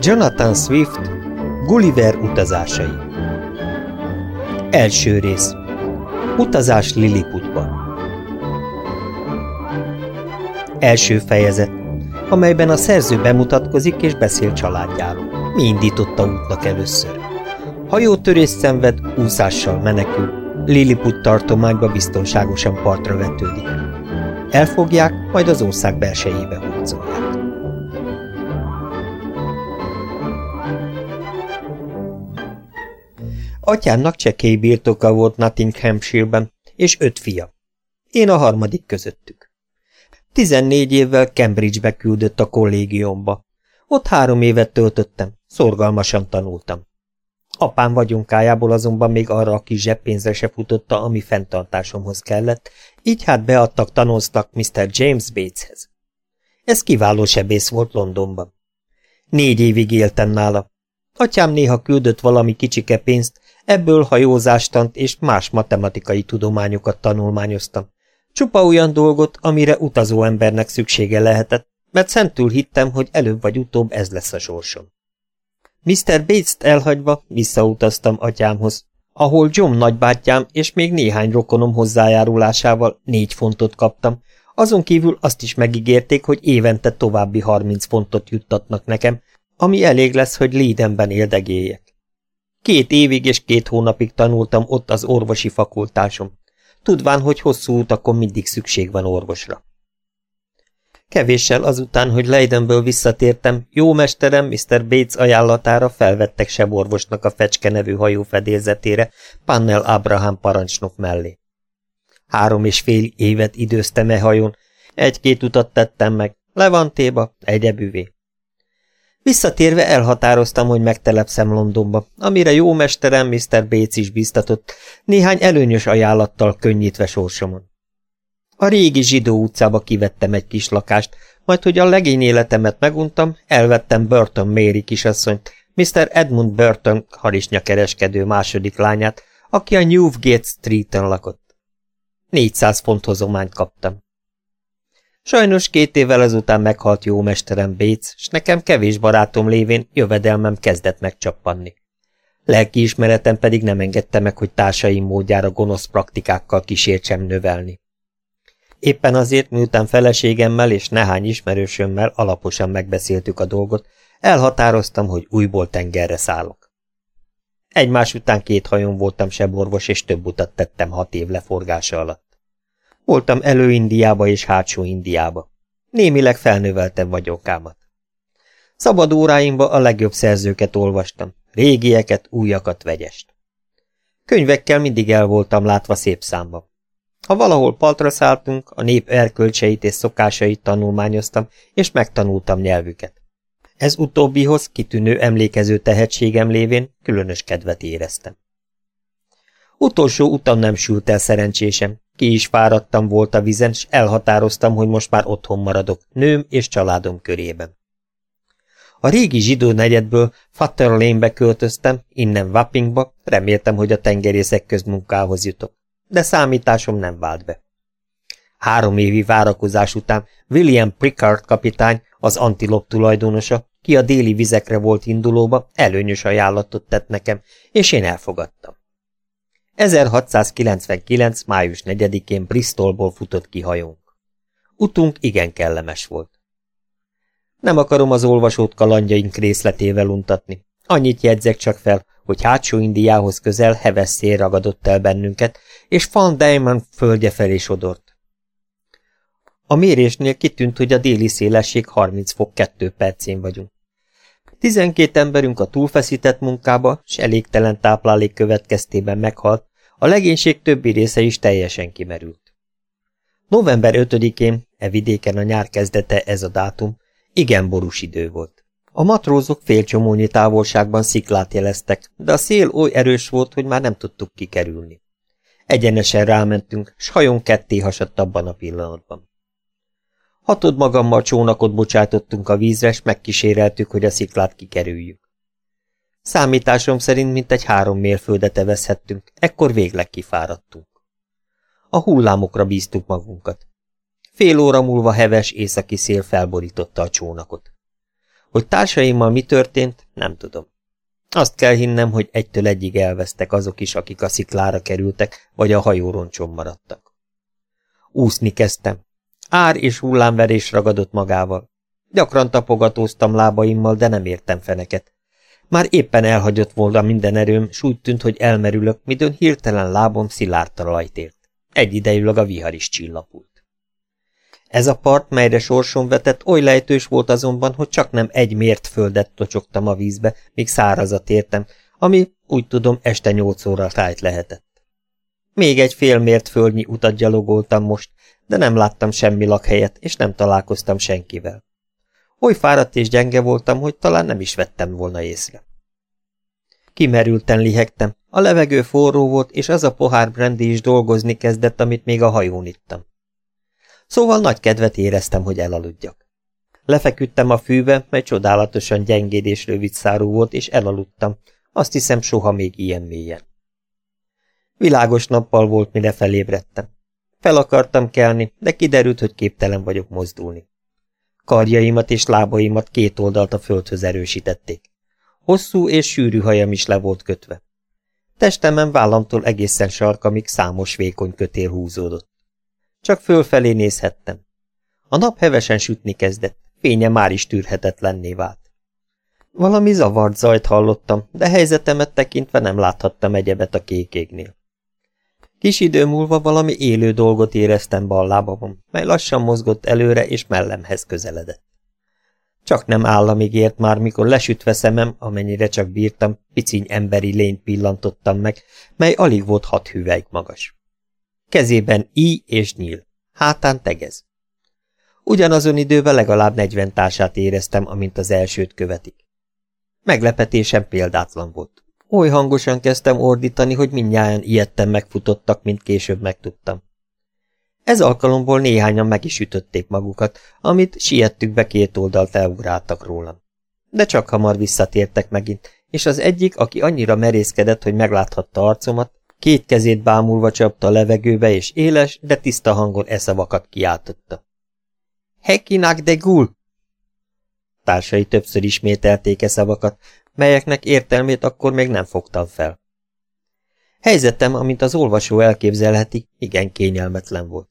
Jonathan Swift Gulliver utazásai Első rész Utazás Lilliputba Első fejezet, amelyben a szerző bemutatkozik és beszél családjáról. Mi indította útnak először? Hajótörés szenved, úszással menekül, Lilliput tartományba biztonságosan partra vetődik. Elfogják, majd az ország belsejébe húzolják. Atyámnak csekély birtoka volt Nottinghamshire-ben, és öt fia. Én a harmadik közöttük. Tizennégy évvel Cambridge-be küldött a kollégiumba. Ott három évet töltöttem, szorgalmasan tanultam. Apám vagyonkájából azonban még arra a kis zseppénzre se futotta, ami fenntartásomhoz kellett, így hát beadtak tanoztak Mr. James Bateshez. Ez kiváló sebész volt Londonban. Négy évig éltem nála. Atyám néha küldött valami kicsike pénzt, ebből hajózástant és más matematikai tudományokat tanulmányoztam. Csupa olyan dolgot, amire utazó embernek szüksége lehetett, mert szentül hittem, hogy előbb vagy utóbb ez lesz a sorsom. Mr. Bates-t elhagyva visszautaztam atyámhoz, ahol John nagybátyám és még néhány rokonom hozzájárulásával négy fontot kaptam, azon kívül azt is megígérték, hogy évente további harminc fontot juttatnak nekem, ami elég lesz, hogy Leidenben éldegéljek. Két évig és két hónapig tanultam ott az orvosi fakultásom, tudván, hogy hosszú utakon mindig szükség van orvosra. Kevéssel azután, hogy Leidenből visszatértem, jó mesterem Mr. Bates ajánlatára felvettek seborvosnak a Fecske nevű hajó fedélzetére, Pannel Abraham parancsnok mellé. Három és fél évet időztem e hajón, egy-két utat tettem meg, Levantéba, egyebüvé. Visszatérve elhatároztam, hogy megtelepszem Londonba, amire jó mesterem Mr. Bates is biztatott, néhány előnyös ajánlattal könnyítve sorsomon. A régi zsidó utcába kivettem egy kis lakást, majd, hogy a legény életemet meguntam, elvettem Burton Mary kisasszonyt, Mr. Edmund Burton harisnyakereskedő második lányát, aki a Newgate Street-en lakott. 400 font hozományt kaptam. Sajnos két évvel ezután meghalt jó mesterem Bates, s nekem kevés barátom lévén jövedelmem kezdett megcsappanni. Lelkiismeretem pedig nem engedte meg, hogy társaim módjára gonosz praktikákkal kísértsem növelni. Éppen azért, miután feleségemmel és nehány ismerősömmel alaposan megbeszéltük a dolgot, elhatároztam, hogy újból tengerre szállok. Egymás után két hajón voltam seborvos, és több utat tettem hat év leforgása alatt. Voltam elő Indiába és hátsó Indiába. Némileg felnöveltem vagyokámat. Szabad óráimba a legjobb szerzőket olvastam, régieket, újakat, vegyest. Könyvekkel mindig el voltam látva szép számba. Ha valahol paltra szálltunk, a nép erkölcseit és szokásait tanulmányoztam, és megtanultam nyelvüket. Ez utóbbihoz kitűnő emlékező tehetségem lévén különös kedvet éreztem. Utolsó utam nem sült el szerencsésem, ki is fáradtam volt a vizen, s elhatároztam, hogy most már otthon maradok, nőm és családom körében. A régi zsidó negyedből Fatterlane-be költöztem, innen Wappingba, reméltem, hogy a tengerészek közmunkához jutok de számításom nem vált be. Három évi várakozás után William Prickard kapitány, az antilop tulajdonosa, ki a déli vizekre volt indulóba, előnyös ajánlatot tett nekem, és én elfogadtam. 1699. május 4-én Bristolból futott ki hajónk. Utunk igen kellemes volt. Nem akarom az olvasót kalandjaink részletével untatni. Annyit jegyzek csak fel, hogy hátsó Indiához közel heves szél ragadott el bennünket, és Van Diamond földje felé sodort. A mérésnél kitűnt, hogy a déli szélesség 30 fok 2 percén vagyunk. Tizenkét emberünk a túlfeszített munkába, s elégtelen táplálék következtében meghalt, a legénység többi része is teljesen kimerült. November 5-én, e vidéken a nyár kezdete ez a dátum, igen borús idő volt. A matrózok félcsomónyi távolságban sziklát jeleztek, de a szél oly erős volt, hogy már nem tudtuk kikerülni. Egyenesen rámentünk, s hajón ketté hasadt abban a pillanatban. Hatod magammal csónakot bocsátottunk a vízre, s megkíséreltük, hogy a sziklát kikerüljük. Számításom szerint mintegy három mérföldet evezhettünk, ekkor végleg kifáradtunk. A hullámokra bíztuk magunkat. Fél óra múlva heves északi szél felborította a csónakot. Hogy társaimmal mi történt, nem tudom. Azt kell hinnem, hogy egytől egyig elvesztek azok is, akik a sziklára kerültek, vagy a hajóroncson maradtak. Úszni kezdtem. Ár és hullámverés ragadott magával. Gyakran tapogatóztam lábaimmal, de nem értem feneket. Már éppen elhagyott volna minden erőm, s úgy tűnt, hogy elmerülök, midőn hirtelen lábom szilárd talajt ért. Egyidejűleg a vihar is csillapult. Ez a part, melyre sorsom vetett, oly lejtős volt azonban, hogy csak nem egy mért földet tocsogtam a vízbe, míg szárazat értem, ami, úgy tudom, este nyolc óra tájt lehetett. Még egy fél mért földnyi utat gyalogoltam most, de nem láttam semmi lakhelyet, és nem találkoztam senkivel. Oly fáradt és gyenge voltam, hogy talán nem is vettem volna észre. Kimerülten lihegtem, a levegő forró volt, és az a pohár brandy is dolgozni kezdett, amit még a hajón ittam. Szóval nagy kedvet éreztem, hogy elaludjak. Lefeküdtem a fűbe, mely csodálatosan gyengéd és rövid volt, és elaludtam, azt hiszem soha még ilyen mélyen. Világos nappal volt, mire felébredtem. Fel akartam kelni, de kiderült, hogy képtelen vagyok mozdulni. Karjaimat és lábaimat két oldalt a földhöz erősítették. Hosszú és sűrű hajam is le volt kötve. Testemen vállamtól egészen sarkamig számos vékony kötél húzódott. Csak fölfelé nézhettem. A nap hevesen sütni kezdett, fénye már is tűrhetetlenné vált. Valami zavart zajt hallottam, de helyzetemet tekintve nem láthattam egyebet a kékégnél. Kis idő múlva valami élő dolgot éreztem bal lábamon, mely lassan mozgott előre és mellemhez közeledett. Csak nem államig ért már, mikor lesütve szemem, amennyire csak bírtam, piciny emberi lényt pillantottam meg, mely alig volt hat hüvelyk magas. Kezében í és nyíl, hátán tegez. Ugyanazon időben legalább negyven társát éreztem, amint az elsőt követik. Meglepetésem példátlan volt. Oly hangosan kezdtem ordítani, hogy mindnyájan ijedten megfutottak, mint később megtudtam. Ez alkalomból néhányan meg is ütötték magukat, amit siettükbe két oldalt elugráltak rólam. De csak hamar visszatértek megint, és az egyik, aki annyira merészkedett, hogy megláthatta arcomat, két kezét bámulva csapta a levegőbe, és éles, de tiszta hangon eszavakat kiáltotta. Hekinak de gul! Társai többször ismételték e szavakat, melyeknek értelmét akkor még nem fogtam fel. Helyzetem, amint az olvasó elképzelheti, igen kényelmetlen volt.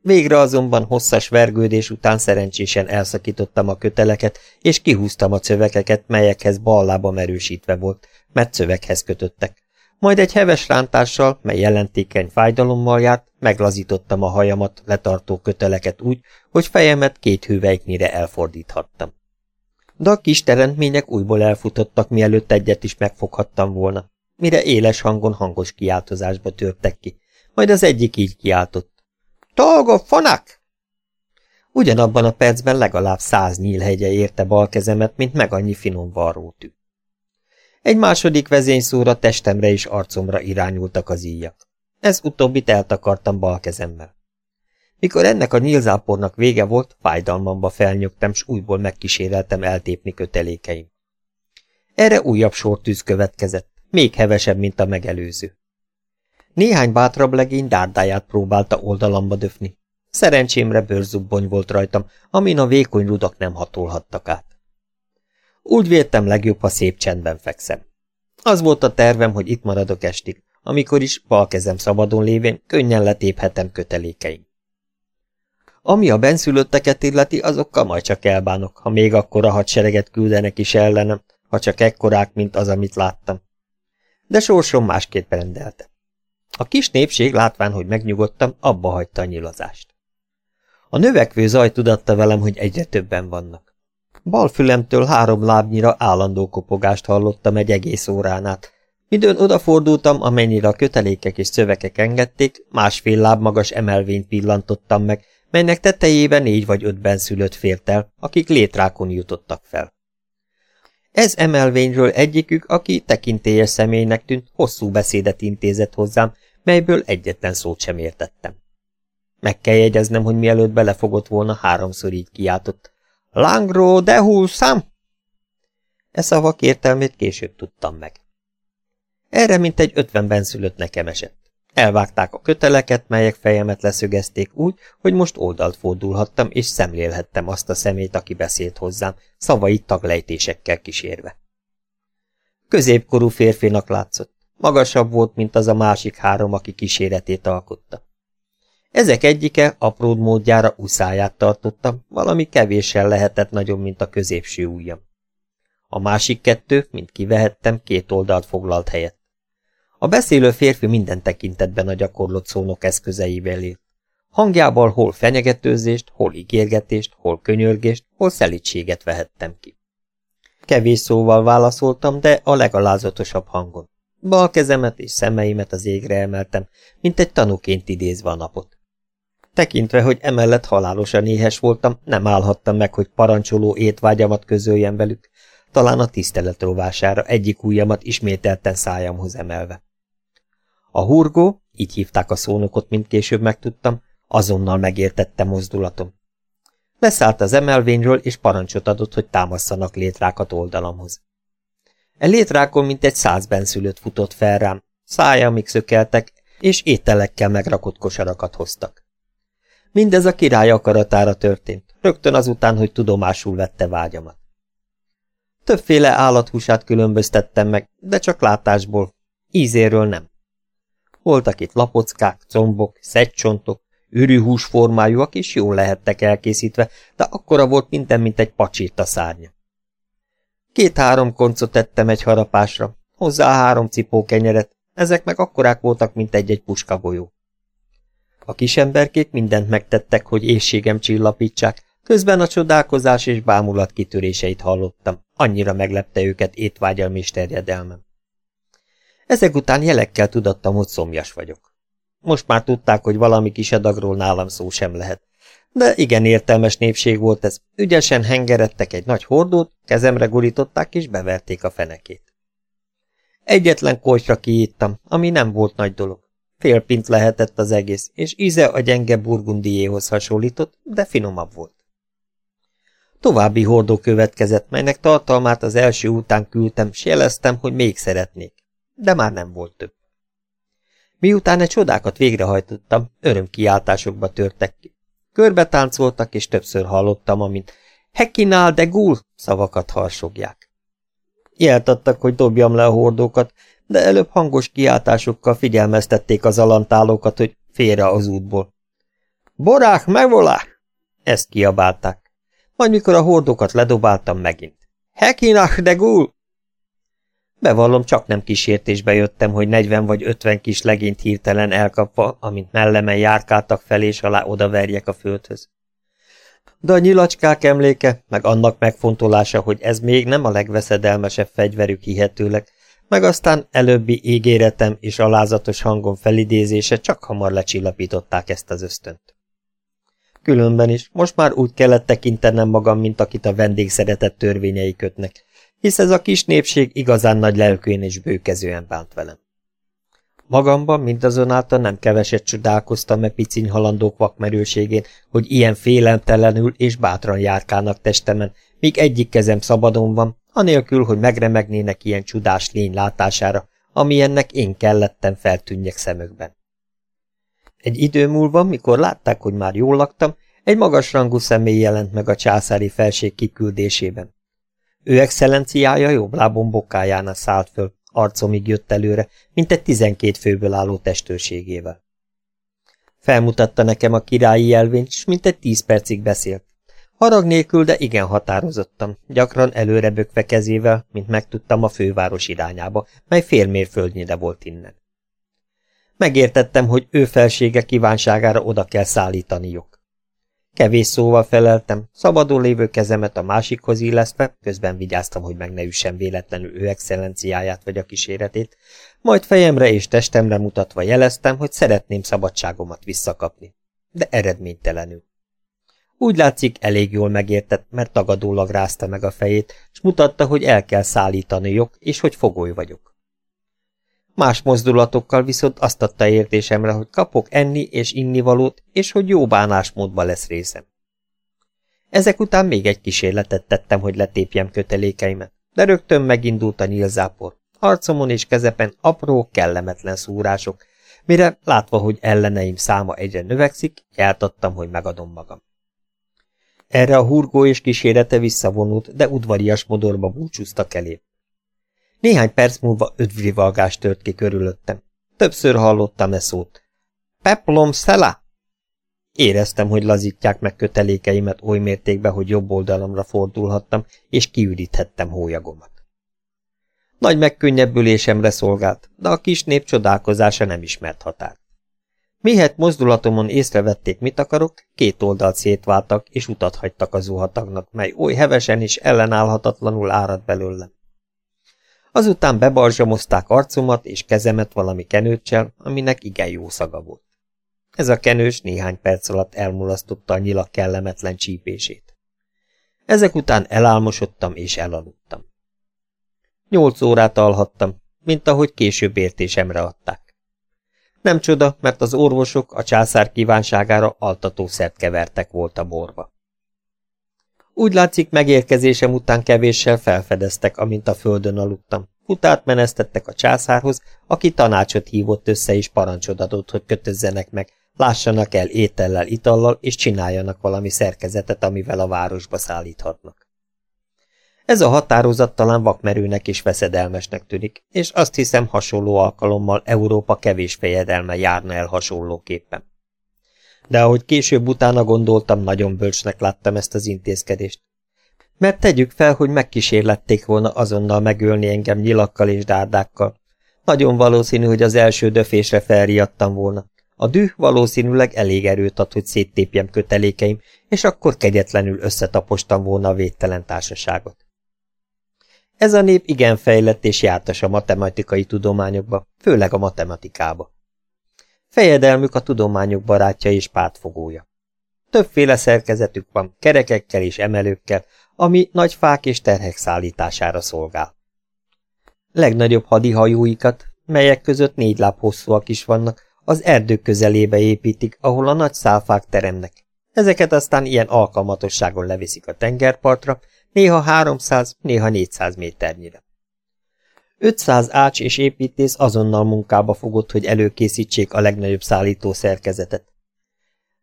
Végre azonban hosszas vergődés után szerencsésen elszakítottam a köteleket, és kihúztam a cövekeket, melyekhez bal lábam erősítve volt, mert cövekhez kötöttek. Majd egy heves rántással, mely jelentékeny fájdalommal járt, meglazítottam a hajamat letartó köteleket úgy, hogy fejemet két hüvelyknyire elfordíthattam de a kis teremtmények újból elfutottak, mielőtt egyet is megfoghattam volna, mire éles hangon hangos kiáltozásba törtek ki, majd az egyik így kiáltott. Tolgo, fanak! Ugyanabban a percben legalább száz nyílhegye érte bal kezemet, mint meg annyi finom varrótű. Egy második vezényszóra testemre és arcomra irányultak az íjak. Ez utóbbit eltakartam bal kezemmel. Mikor ennek a nyílzápornak vége volt, fájdalmamba felnyögtem, s újból megkíséreltem eltépni kötelékeim. Erre újabb sortűz következett, még hevesebb, mint a megelőző. Néhány bátrabb legény dárdáját próbálta oldalamba döfni. Szerencsémre bőrzubbony volt rajtam, amin a vékony rudak nem hatolhattak át. Úgy véltem legjobb, ha szép csendben fekszem. Az volt a tervem, hogy itt maradok estig, amikor is bal kezem szabadon lévén könnyen letéphetem kötelékeim. Ami a benszülötteket illeti, azokkal majd csak elbánok, ha még akkora hadsereget küldenek is ellenem, ha csak ekkorák, mint az, amit láttam. De sorsom másképp rendelte. A kis népség látván, hogy megnyugodtam, abba hagyta a nyilazást. A növekvő zaj tudatta velem, hogy egyre többen vannak. Bal fülemtől három lábnyira állandó kopogást hallottam egy egész órán át. Midőn odafordultam, amennyire a kötelékek és szövekek engedték, másfél láb magas emelvényt pillantottam meg, melynek tetejében négy vagy ötben szülött fért el, akik létrákon jutottak fel. Ez emelvényről egyikük, aki tekintélyes személynek tűnt, hosszú beszédet intézett hozzám, melyből egyetlen szót sem értettem. Meg kell jegyeznem, hogy mielőtt belefogott volna, háromszor így kiáltott. Langro de hulszám! E szavak értelmét később tudtam meg. Erre mint egy ötvenben szülött nekem esett. Elvágták a köteleket, melyek fejemet leszögezték úgy, hogy most oldalt fordulhattam, és szemlélhettem azt a szemét, aki beszélt hozzám, szavait taglejtésekkel kísérve. Középkorú férfinak látszott. Magasabb volt, mint az a másik három, aki kíséretét alkotta. Ezek egyike apród módjára uszáját tartotta, valami kevéssel lehetett nagyobb, mint a középső ujjam. A másik kettő, mint kivehettem, két oldalt foglalt helyet. A beszélő férfi minden tekintetben a gyakorlott szónok eszközeivel élt. Hangjával hol fenyegetőzést, hol ígérgetést, hol könyörgést, hol szelítséget vehettem ki. Kevés szóval válaszoltam, de a legalázatosabb hangon. Bal kezemet és szemeimet az égre emeltem, mint egy tanúként idézve a napot. Tekintve, hogy emellett halálosan éhes voltam, nem állhattam meg, hogy parancsoló étvágyamat közöljem velük, talán a tisztelet rovására egyik ujjamat ismételten szájamhoz emelve. A hurgó, így hívták a szónokot, mint később megtudtam, azonnal megértette mozdulatom. Leszállt az emelvényről, és parancsot adott, hogy támasszanak létrákat oldalamhoz. E létrákon mint egy száz benszülött futott fel rám, szájamig szökeltek, és ételekkel megrakott kosarakat hoztak. Mindez a király akaratára történt, rögtön azután, hogy tudomásul vette vágyamat. Többféle állathúsát különböztettem meg, de csak látásból, ízéről nem. Voltak itt lapockák, combok, szegycsontok, ürűhús formájúak is jól lehettek elkészítve, de akkora volt minden, mint egy pacsírta szárnya. Két-három koncot tettem egy harapásra, hozzá három cipó kenyeret, ezek meg akkorák voltak, mint egy-egy puskagolyó. A kisemberkék mindent megtettek, hogy éjségem csillapítsák, közben a csodálkozás és bámulat kitöréseit hallottam, annyira meglepte őket étvágyalmi és terjedelmem. Ezek után jelekkel tudattam, hogy szomjas vagyok. Most már tudták, hogy valami kis adagról nálam szó sem lehet. De igen értelmes népség volt ez. Ügyesen hengerettek egy nagy hordót, kezemre gurították és beverték a fenekét. Egyetlen kocsra kiíttam, ami nem volt nagy dolog. Fél pint lehetett az egész, és íze a gyenge burgundiéhoz hasonlított, de finomabb volt. További hordó következett, melynek tartalmát az első után küldtem, s jeleztem, hogy még szeretnék de már nem volt több. Miután egy csodákat végrehajtottam, örömkiáltásokba törtek ki. Körbe táncoltak, és többször hallottam, amint Hekinál de gul szavakat harsogják. Jelt adtak, hogy dobjam le a hordókat, de előbb hangos kiáltásokkal figyelmeztették az alantálókat, hogy félre az útból. Borák, megvolák! Ezt kiabálták. Majd mikor a hordókat ledobáltam megint. Hekinach de gul! Bevallom, csak nem kísértésbe jöttem, hogy negyven vagy ötven kis legényt hirtelen elkapva, amint mellemen járkáltak fel és alá odaverjek a földhöz. De a nyilacskák emléke, meg annak megfontolása, hogy ez még nem a legveszedelmesebb fegyverük hihetőleg, meg aztán előbbi ígéretem és alázatos hangon felidézése csak hamar lecsillapították ezt az ösztönt. Különben is, most már úgy kellett tekintenem magam, mint akit a vendégszeretet törvényei kötnek, hisz ez a kis népség igazán nagy lelkűen és bőkezően bánt velem. Magamban mindazonáltal nem keveset csodálkoztam e piciny halandók vakmerőségén, hogy ilyen félemtelenül és bátran járkálnak testemen, míg egyik kezem szabadon van, anélkül, hogy megremegnének ilyen csodás lény látására, amilyennek én kellettem feltűnjek szemükben. Egy idő múlva, mikor látták, hogy már jól laktam, egy magasrangú személy jelent meg a császári felség kiküldésében. Ő excellenciája jobb lábon bokájánál szállt föl, arcomig jött előre, mint egy tizenkét főből álló testőrségével. Felmutatta nekem a királyi jelvényt, s mint egy tíz percig beszélt. Harag nélkül, de igen határozottam, gyakran előre bökve kezével, mint megtudtam a főváros irányába, mely félmérföldnyire volt innen. Megértettem, hogy ő felsége kívánságára oda kell szállítaniuk. Kevés szóval feleltem, szabadon lévő kezemet a másikhoz illesztve, közben vigyáztam, hogy meg ne üssem véletlenül ő excellenciáját vagy a kíséretét, majd fejemre és testemre mutatva jeleztem, hogy szeretném szabadságomat visszakapni. De eredménytelenül. Úgy látszik, elég jól megértett, mert tagadólag rázta meg a fejét, és mutatta, hogy el kell szállítani jog, és hogy fogoly vagyok. Más mozdulatokkal viszont azt adta értésemre, hogy kapok enni és innivalót, és hogy jó bánásmódba lesz részem. Ezek után még egy kísérletet tettem, hogy letépjem kötelékeimet, de rögtön megindult a nyílzápor. Arcomon és kezepen apró, kellemetlen szúrások, mire látva, hogy elleneim száma egyre növekszik, eltattam, hogy megadom magam. Erre a hurgó és kísérete visszavonult, de udvarias modorba búcsúztak elé. Néhány perc múlva ödvrivalgás tört ki körülöttem. Többször hallottam e szót. Peplom szela! Éreztem, hogy lazítják meg kötelékeimet oly mértékben, hogy jobb oldalamra fordulhattam, és kiüríthettem hólyagomat. Nagy megkönnyebbülésemre szolgált, de a kis nép csodálkozása nem ismert határt. Mihet mozdulatomon észrevették, mit akarok, két oldalt szétváltak, és utat hagytak a zuhatagnak, mely oly hevesen és ellenállhatatlanul árad belőlem. Azután bebarzsamozták arcomat és kezemet valami kenőccsel, aminek igen jó szaga volt. Ez a kenős néhány perc alatt elmulasztotta a nyilak kellemetlen csípését. Ezek után elálmosodtam és elaludtam. Nyolc órát alhattam, mint ahogy később értésemre adták. Nem csoda, mert az orvosok a császár kívánságára altatószert kevertek volt a borba. Úgy látszik, megérkezésem után kevéssel felfedeztek, amint a földön aludtam. Utát menesztettek a császárhoz, aki tanácsot hívott össze és parancsot adott, hogy kötözzenek meg, lássanak el étellel, itallal, és csináljanak valami szerkezetet, amivel a városba szállíthatnak. Ez a határozat talán vakmerőnek és veszedelmesnek tűnik, és azt hiszem hasonló alkalommal Európa kevés fejedelme járna el hasonlóképpen. De ahogy később utána gondoltam, nagyon bölcsnek láttam ezt az intézkedést. Mert tegyük fel, hogy megkísérlették volna azonnal megölni engem nyilakkal és dárdákkal. Nagyon valószínű, hogy az első döfésre felriadtam volna. A düh valószínűleg elég erőt ad, hogy széttépjem kötelékeim, és akkor kegyetlenül összetapostam volna a védtelen társaságot. Ez a nép igen fejlett és jártas a matematikai tudományokba, főleg a matematikába. Fejedelmük a tudományok barátja és pártfogója. Többféle szerkezetük van, kerekekkel és emelőkkel, ami nagy fák és terhek szállítására szolgál. Legnagyobb hadihajóikat, melyek között négy láb hosszúak is vannak, az erdők közelébe építik, ahol a nagy szálfák teremnek. Ezeket aztán ilyen alkalmatosságon leviszik a tengerpartra, néha 300, néha 400 méternyire. 500 ács és építész azonnal munkába fogott, hogy előkészítsék a legnagyobb szállító szerkezetet.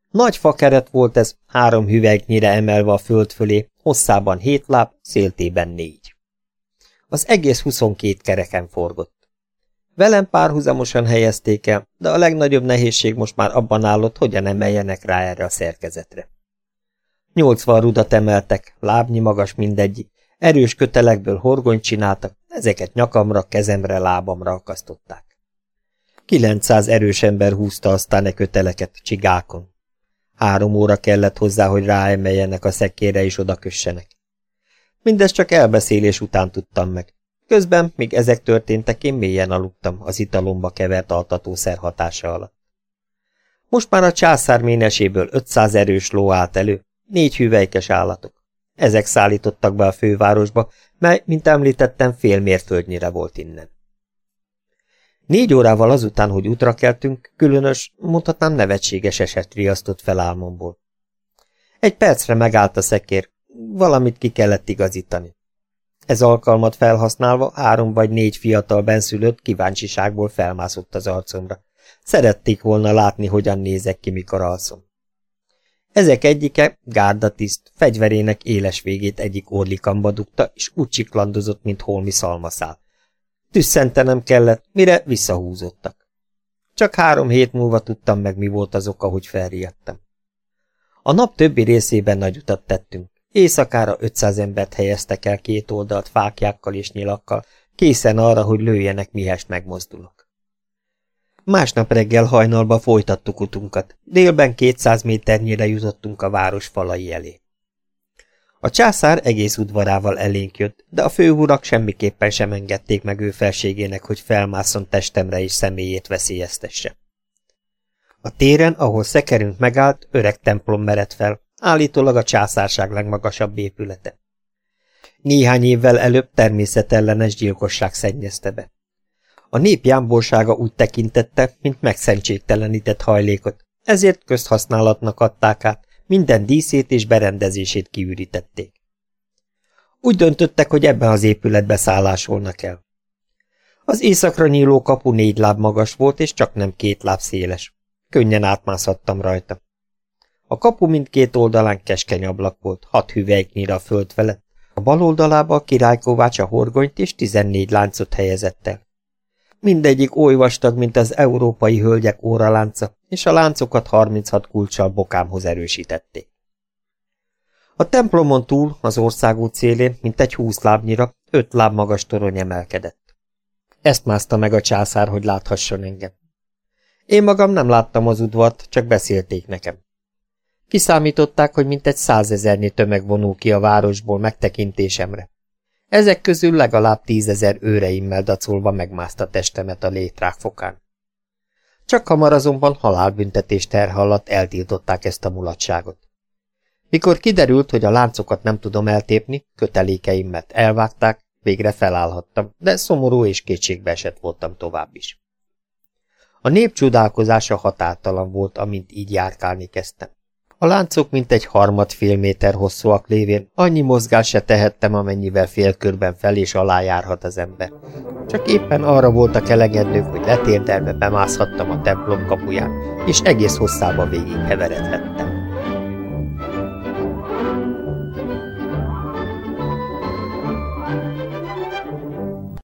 Nagy fakeret volt ez, három hüvegnyire emelve a föld fölé, hosszában hét láb, széltében négy. Az egész 22 kereken forgott. Velem párhuzamosan helyezték el, de a legnagyobb nehézség most már abban állott, hogyan emeljenek rá erre a szerkezetre. Nyolcvan rudat emeltek, lábnyi magas mindegyik, erős kötelekből horgonyt csináltak, ezeket nyakamra, kezemre, lábamra akasztották. Kilencszáz erős ember húzta aztán e köteleket csigákon. Három óra kellett hozzá, hogy ráemeljenek a szekére és odakössenek. Mindezt csak elbeszélés után tudtam meg. Közben, míg ezek történtek, én mélyen aludtam az italomba kevert altatószer hatása alatt. Most már a császár méneséből 500 erős ló állt elő, négy hüvelykes állatok. Ezek szállítottak be a fővárosba, mely, mint említettem, fél mérföldnyire volt innen. Négy órával azután, hogy útra keltünk, különös, mondhatnám nevetséges eset riasztott fel álmomból. Egy percre megállt a szekér, valamit ki kellett igazítani. Ez alkalmat felhasználva három vagy négy fiatal benszülött kíváncsiságból felmászott az arcomra. Szerették volna látni, hogyan nézek ki, mikor alszom. Ezek egyike, gárdatiszt, fegyverének éles végét egyik orlikamba dugta, és úgy csiklandozott, mint holmi szalmaszál. Tüsszentenem kellett, mire visszahúzottak. Csak három hét múlva tudtam meg, mi volt az oka, hogy felriadtam. A nap többi részében nagy utat tettünk. Éjszakára 500 embert helyeztek el két oldalt fákjákkal és nyilakkal, készen arra, hogy lőjenek, mihest megmozdulok. Másnap reggel hajnalba folytattuk utunkat, délben 200 méternyire jutottunk a város falai elé. A császár egész udvarával elénk jött, de a főurak semmiképpen sem engedték meg ő felségének, hogy felmászon testemre és személyét veszélyeztesse. A téren, ahol szekerünk megállt, öreg templom merett fel, állítólag a császárság legmagasabb épülete. Néhány évvel előbb természetellenes gyilkosság szennyezte be. A nép jámborsága úgy tekintette, mint megszentségtelenített hajlékot, ezért közhasználatnak adták át, minden díszét és berendezését kiürítették. Úgy döntöttek, hogy ebben az épületbe szállásolnak el. Az éjszakra nyíló kapu négy láb magas volt, és csak nem két láb széles. Könnyen átmászhattam rajta. A kapu mindkét oldalán keskeny ablak volt, hat hüvelyknyire a föld felett. A bal oldalába a királykovács a horgonyt és tizennégy láncot helyezett el. Mindegyik oly vastag, mint az európai hölgyek óralánca, és a láncokat 36 kulcsal bokámhoz erősítették. A templomon túl, az országút szélén, mint egy húsz lábnyira, öt láb magas torony emelkedett. Ezt mászta meg a császár, hogy láthasson engem. Én magam nem láttam az udvart, csak beszélték nekem. Kiszámították, hogy mintegy százezernyi tömeg vonul ki a városból megtekintésemre. Ezek közül legalább tízezer őreimmel dacolva megmászta testemet a létrák fokán. Csak hamar azonban halálbüntetés terhallat eltiltották ezt a mulatságot. Mikor kiderült, hogy a láncokat nem tudom eltépni, kötelékeimet elvágták, végre felállhattam, de szomorú és kétségbe esett voltam tovább is. A nép csodálkozása határtalan volt, amint így járkálni kezdtem. A láncok mintegy harmad fél méter hosszúak lévén annyi mozgás se tehettem, amennyivel félkörben fel és alá járhat az ember. Csak éppen arra voltak elegendők, hogy letérdelve bemászhattam a templom kapuján, és egész hosszába végig heveredhettem.